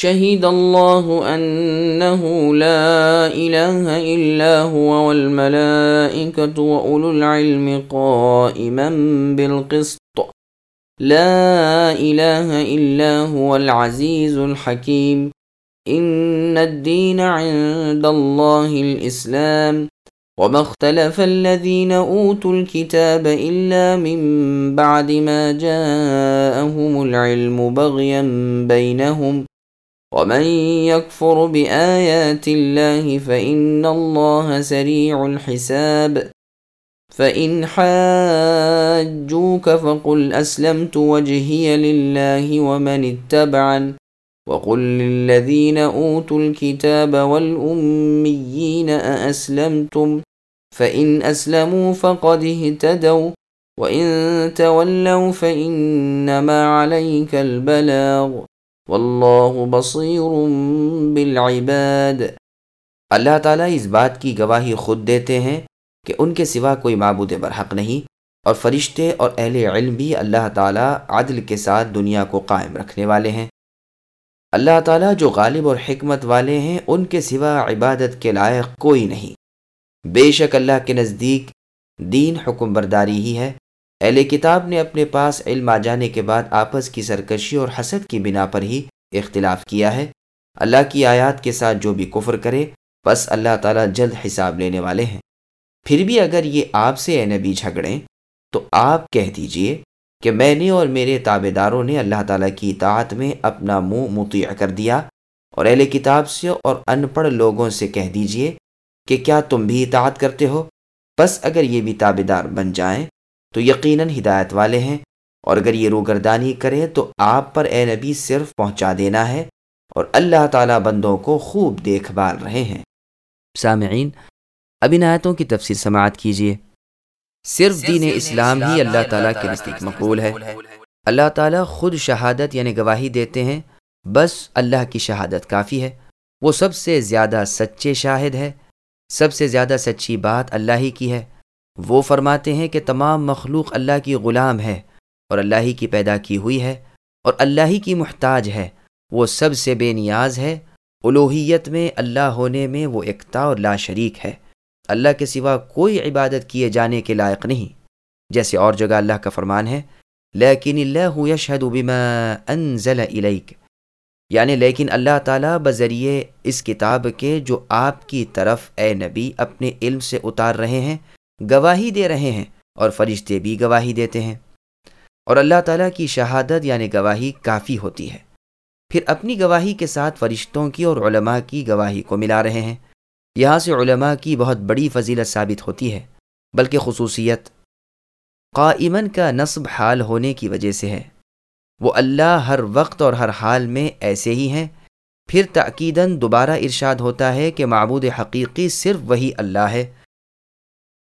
شهد الله أنه لا إله إلا هو والملائكة وأولو العلم قائما بالقسط لا إله إلا هو العزيز الحكيم إن الدين عند الله الإسلام وما اختلف الذين أوتوا الكتاب إلا من بعد ما جاءهم العلم بغيا بينهم ومن يكفر بآيات الله فإن الله سريع الحساب. فإن حاجوك فقل أسلمت وجهي لله ومن اتبعن. وقل للذين أوتوا الكتاب والأميين أأسلمتم؟ فإن أسلموا فقد اهتدوا. وإن تولوا فإنما عليك البلاغ. واللہ بصیر بالعباد۔ اللہ تعالیٰ اس بات کی گواہی خود دیتے ہیں کہ ان کے سوا کوئی معبود برحق نہیں اور فرشتے اور اہل علم بھی اللہ تعالیٰ عدل کے ساتھ دنیا کو قائم رکھنے والے ہیں۔ اللہ تعالیٰ جو غالب اور حکمت والے ہیں، ان کے سوا عبادت کے لائق کوئی نہیں۔ بے شک اللہ کے نزدیک دین حکم برداری ہی ہے۔ اہل کتاب نے اپنے پاس علم آ جانے کے بعد آپس کی سرکشی اور حسد کی بنا پر ہی اختلاف کیا ہے۔ اللہ کی آیات کے ساتھ جو بھی کفر کرے، بس اللہ تعالیٰ جلد حساب لینے والے ہیں۔ پھر بھی اگر یہ آپ سے اے نبی جھگڑیں، تو آپ کہہ دیجیے کہ میں نے اور میرے تابے داروں نے اللہ تعالیٰ کی اطاعت میں اپنا منہ مطیع کر دیا، اور اہل کتاب سے اور ان پڑھ لوگوں سے کہہ دیجیے کہ کیا تم بھی اطاعت کرتے ہو؟ بس اگر یہ بھی تابے دار بن جائیں تو یقیناً ہدایت والے ہیں۔ اور اگر یہ روگردانی کرے تو آپ پر اے نبی صرف پہنچا دینا ہے اور اللہ تعالیٰ بندوں کو خوب دیکھ بھال رہے ہیں۔ سامعین اب ان آیتوں کی تفصیل سماعت کیجیے۔ صرف دین اسلام ہی اللہ تعالیٰ کے نزدیک مقبول ہے۔ اللہ تعالیٰ خود شہادت یعنی گواہی دیتے ہیں۔ بس اللہ کی شہادت کافی ہے۔ وہ سب سے زیادہ سچے شاہد ہے۔ سب سے زیادہ سچی بات اللہ ہی کی ہے۔ وہ فرماتے ہیں کہ تمام مخلوق اللہ کی غلام ہے اور اللہ ہی کی پیدا کی ہوئی ہے اور اللہ ہی کی محتاج ہے، وہ سب سے بے نیاز ہے۔ الوحیت میں اللہ ہونے میں وہ اکتا اور لا شریک ہے۔ اللہ کے سوا کوئی عبادت کیے جانے کے لائق نہیں۔ جیسے اور جگہ اللہ کا فرمان ہے، لیکن اللہ یشہد بما انزل الیک۔ یعنی لیکن اللہ تعالیٰ بذریعے اس کتاب کے جو آپ کی طرف اے نبی اپنے علم سے اتار رہے ہیں گواہی دے رہے ہیں اور فرشتے بھی گواہی دیتے ہیں۔ اور اللہ تعالیٰ کی شہادت یعنی گواہی کافی ہوتی ہے۔ پھر اپنی گواہی کے ساتھ فرشتوں کی اور علماء کی گواہی کو ملا رہے ہیں۔ یہاں سے علماء کی بہت بڑی فضیلت ثابت ہوتی ہے، بلکہ خصوصیت قائمن کا نصب حال ہونے کی وجہ سے ہے۔ وہ اللہ ہر وقت اور ہر حال میں ایسے ہی ہیں۔ پھر تاکیداً دوبارہ ارشاد ہوتا ہے کہ معبود حقیقی صرف وہی اللہ ہے۔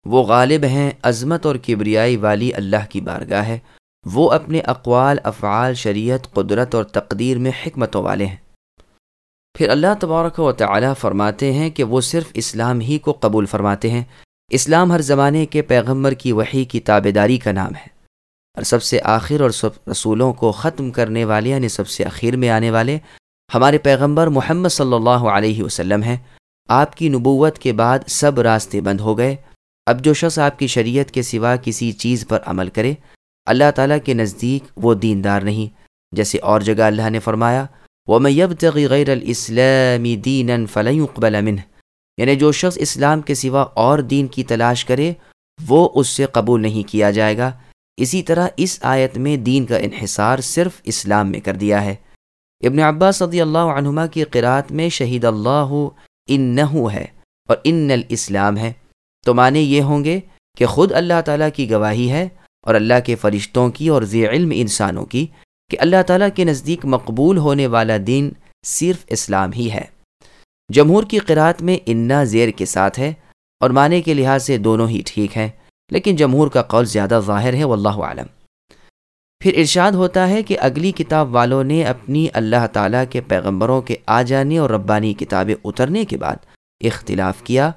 وہ غالب ہیں عظمت اور کبریائی والی اللہ کی بارگاہ ہے۔ وہ اپنے اقوال، افعال، شریعت، قدرت اور تقدیر میں حکمتوں والے ہیں۔ پھر اللہ تبارک و تعالی فرماتے ہیں کہ وہ صرف اسلام ہی کو قبول فرماتے ہیں۔ اسلام ہر زمانے کے پیغمبر کی وحی کی تابے داری کا نام ہے۔ اور سب سے آخر اور سب رسولوں کو ختم کرنے والے یعنی سب سے آخر میں آنے والے ہمارے پیغمبر محمد صلی اللہ علیہ وسلم ہیں۔ آپ کی نبوت کے بعد سب راستے بند ہو گئے۔ اب جو شخص آپ کی شریعت کے سوا کسی چیز پر عمل کرے، اللہ تعالیٰ کے نزدیک وہ دیندار نہیں۔ جیسے اور جگہ اللہ نے فرمایا وہ میں یب غیر الاسلامی دین فلیں اقبال امن یعنی جو شخص اسلام کے سوا اور دین کی تلاش کرے، وہ اس سے قبول نہیں کیا جائے گا۔ اسی طرح اس آیت میں دین کا انحصار صرف اسلام میں کر دیا ہے۔ ابن عباس صدی اللہ عنہما کی قرآت میں شہید اللہ ان ہے اور ان الاسلام ہے۔ تو معنی یہ ہوں گے کہ خود اللہ تعالیٰ کی گواہی ہے اور اللہ کے فرشتوں کی اور ذی علم انسانوں کی کہ اللہ تعالیٰ کے نزدیک مقبول ہونے والا دین صرف اسلام ہی ہے۔ جمہور کی قرآت میں انا زیر کے ساتھ ہے اور معنی کے لحاظ سے دونوں ہی ٹھیک ہیں، لیکن جمہور کا قول زیادہ ظاہر ہے، واللہ عالم پھر ارشاد ہوتا ہے کہ اگلی کتاب والوں نے اپنی اللہ تعالیٰ کے پیغمبروں کے آ جانے اور ربانی کتابیں اترنے کے بعد اختلاف کیا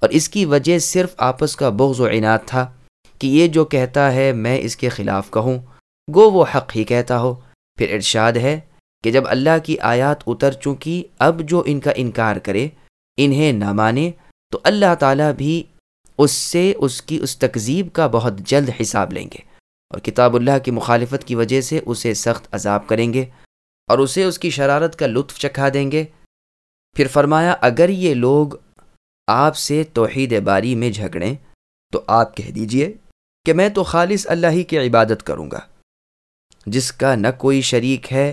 اور اس کی وجہ صرف آپس کا بغض و عناد تھا کہ یہ جو کہتا ہے میں اس کے خلاف کہوں، گو وہ حق ہی کہتا ہو۔ پھر ارشاد ہے کہ جب اللہ کی آیات اتر چکی اب جو ان کا انکار کرے، انہیں نہ مانے، تو اللہ تعالیٰ بھی اس سے اس کی اس تکذیب کا بہت جلد حساب لیں گے اور کتاب اللہ کی مخالفت کی وجہ سے اسے سخت عذاب کریں گے اور اسے اس کی شرارت کا لطف چکھا دیں گے۔ پھر فرمایا، اگر یہ لوگ آپ سے توحید باری میں جھگڑیں تو آپ کہہ دیجیے کہ میں تو خالص اللہ ہی کی عبادت کروں گا، جس کا نہ کوئی شریک ہے،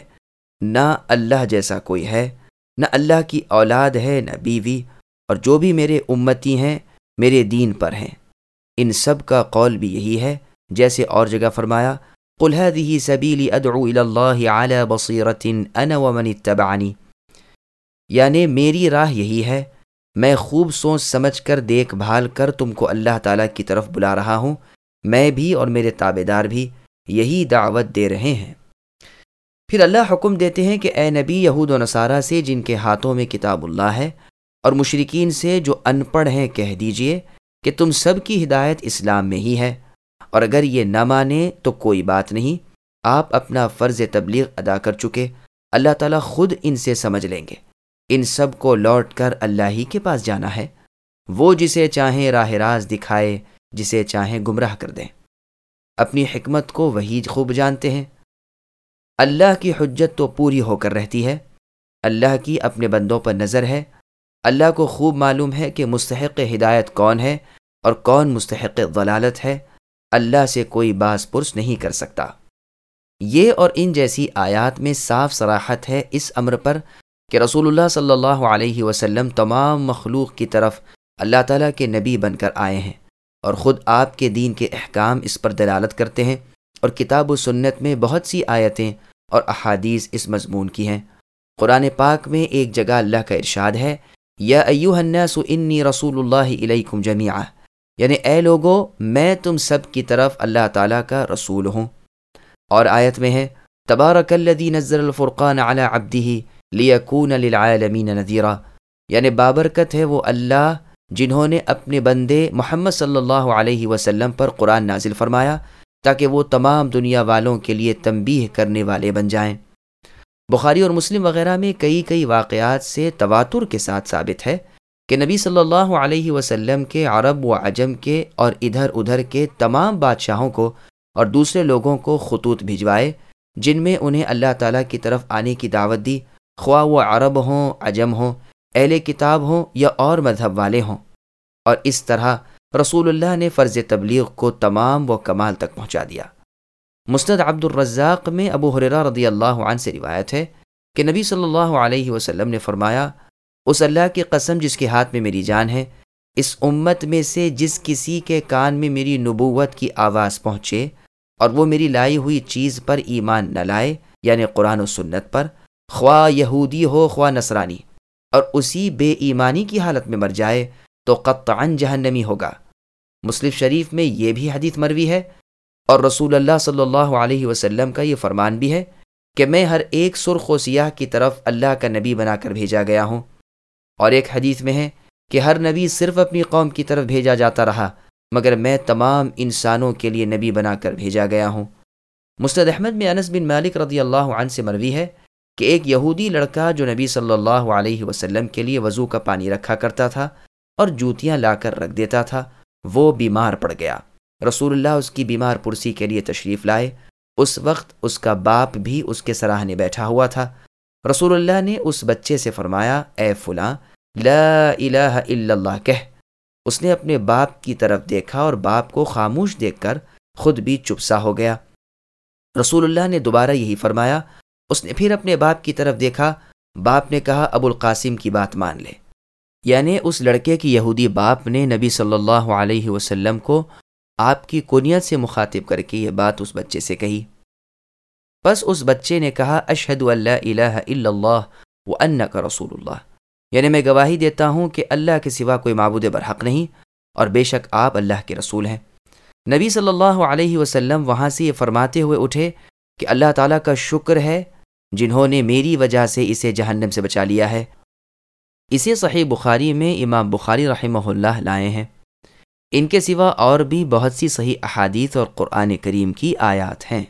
نہ اللہ جیسا کوئی ہے، نہ اللہ کی اولاد ہے، نہ بیوی، اور جو بھی میرے امتی ہیں، میرے دین پر ہیں۔ ان سب کا قول بھی یہی ہے، جیسے اور جگہ فرمایا، قل هذه سبیلی ادعو اللہ على بصیرت انا ومن اتبعنی۔ یعنی میری راہ یہی ہے میں خوب سوچ سمجھ کر دیکھ بھال کر تم کو اللہ تعالیٰ کی طرف بلا رہا ہوں۔ میں بھی اور میرے تابے دار بھی یہی دعوت دے رہے ہیں۔ پھر اللہ حکم دیتے ہیں کہ اے نبی یہود و نصارہ سے جن کے ہاتھوں میں کتاب اللہ ہے اور مشرقین سے جو ان پڑھ ہیں کہہ دیجیے کہ تم سب کی ہدایت اسلام میں ہی ہے۔ اور اگر یہ نہ مانے تو کوئی بات نہیں، آپ اپنا فرض تبلیغ ادا کر چکے، اللہ تعالیٰ خود ان سے سمجھ لیں گے۔ ان سب کو لوٹ کر اللہ ہی کے پاس جانا ہے۔ وہ جسے چاہیں راہ راز دکھائے، جسے چاہیں گمراہ کر دیں۔ اپنی حکمت کو وہی خوب جانتے ہیں۔ اللہ کی حجت تو پوری ہو کر رہتی ہے۔ اللہ کی اپنے بندوں پر نظر ہے۔ اللہ کو خوب معلوم ہے کہ مستحق ہدایت کون ہے اور کون مستحق ضلالت ہے۔ اللہ سے کوئی باس پرس نہیں کر سکتا۔ یہ اور ان جیسی آیات میں صاف صراحت ہے اس امر پر کہ رسول اللہ صلی اللہ علیہ وسلم تمام مخلوق کی طرف اللہ تعالیٰ کے نبی بن کر آئے ہیں اور خود آپ کے دین کے احکام اس پر دلالت کرتے ہیں اور کتاب و سنت میں بہت سی آیتیں اور احادیث اس مضمون کی ہیں۔ قرآن پاک میں ایک جگہ اللہ کا ارشاد ہے، یا ایوہ الناس انی رسول اللہ علیکم جمیعہ یعنی اے لوگو، میں تم سب کی طرف اللہ تعالیٰ کا رسول ہوں۔ اور آیت میں ہے، تبارک الذی نزل الفرقان علی عبدہ لیکون للعالمین نذیرہ یعنی بابرکت ہے وہ اللہ جنہوں نے اپنے بندے محمد صلی اللہ علیہ وسلم پر قرآن نازل فرمایا تاکہ وہ تمام دنیا والوں کے لیے تنبیہ کرنے والے بن جائیں۔ بخاری اور مسلم وغیرہ میں کئی کئی واقعات سے تواتر کے ساتھ ثابت ہے کہ نبی صلی اللہ علیہ وسلم کے عرب و عجم کے اور ادھر ادھر کے تمام بادشاہوں کو اور دوسرے لوگوں کو خطوط بھجوائے، جن میں انہیں اللہ تعالیٰ کی طرف آنے کی دعوت دی۔ خواہ وہ عرب ہوں، عجم ہوں، اہل کتاب ہوں یا اور مذہب والے ہوں۔ اور اس طرح رسول اللہ نے فرض تبلیغ کو تمام و کمال تک پہنچا دیا۔ مستد عبد الرزاق میں ابو حرا رضی اللہ عنہ سے روایت ہے کہ نبی صلی اللہ علیہ وسلم نے فرمایا، اس اللہ کی قسم جس کے ہاتھ میں میری جان ہے، اس امت میں سے جس کسی کے کان میں میری نبوت کی آواز پہنچے اور وہ میری لائی ہوئی چیز پر ایمان نہ لائے یعنی قرآن و سنت پر خواہ یہودی ہو، خواہ نصرانی۔ اور اسی بے ایمانی کی حالت میں مر جائے تو قطعا جہنمی ہوگا۔ مسلم شریف میں یہ بھی حدیث مروی ہے اور رسول اللہ صلی اللہ علیہ وسلم کا یہ فرمان بھی ہے کہ میں ہر ایک سرخ و سیاہ کی طرف اللہ کا نبی بنا کر بھیجا گیا ہوں۔ اور ایک حدیث میں ہے کہ ہر نبی صرف اپنی قوم کی طرف بھیجا جاتا رہا، مگر میں تمام انسانوں کے لیے نبی بنا کر بھیجا گیا ہوں۔ مستد احمد میں انس بن مالک رضی اللہ عنہ سے مروی ہے کہ ایک یہودی لڑکا جو نبی صلی اللہ علیہ وسلم کے لیے وضو کا پانی رکھا کرتا تھا اور جوتیاں لا کر رکھ دیتا تھا، وہ بیمار پڑ گیا۔ رسول اللہ اس کی بیمار پرسی کے لیے تشریف لائے۔ اس وقت اس کا باپ بھی اس کے سراہنے بیٹھا ہوا تھا۔ رسول اللہ نے اس بچے سے فرمایا، اے فلاں، لا الہ الا اللہ کہہ۔ اس نے اپنے باپ کی طرف دیکھا اور باپ کو خاموش دیکھ کر خود بھی چپسا ہو گیا۔ رسول اللہ نے دوبارہ یہی فرمایا اس نے پھر اپنے باپ کی طرف دیکھا۔ باپ نے کہا، ابو القاسم کی بات مان لے۔ یعنی اس لڑکے کی یہودی باپ نے نبی صلی اللہ علیہ وسلم کو آپ کی کنیت سے مخاطب کر کے یہ بات اس بچے سے کہی۔ بس اس بچے نے کہا، اشہد اللہ الہ الا اللہ و ان کا رسول اللہ۔ یعنی میں گواہی دیتا ہوں کہ اللہ کے سوا کوئی معبود برحق نہیں اور بے شک آپ اللہ کے رسول ہیں۔ نبی صلی اللہ علیہ وسلم وہاں سے یہ فرماتے ہوئے اٹھے کہ اللہ تعالیٰ کا شکر ہے جنہوں نے میری وجہ سے اسے جہنم سے بچا لیا ہے۔ اسے صحیح بخاری میں امام بخاری رحمہ اللہ لائے ہیں۔ ان کے سوا اور بھی بہت سی صحیح احادیث اور قرآن کریم کی آیات ہیں۔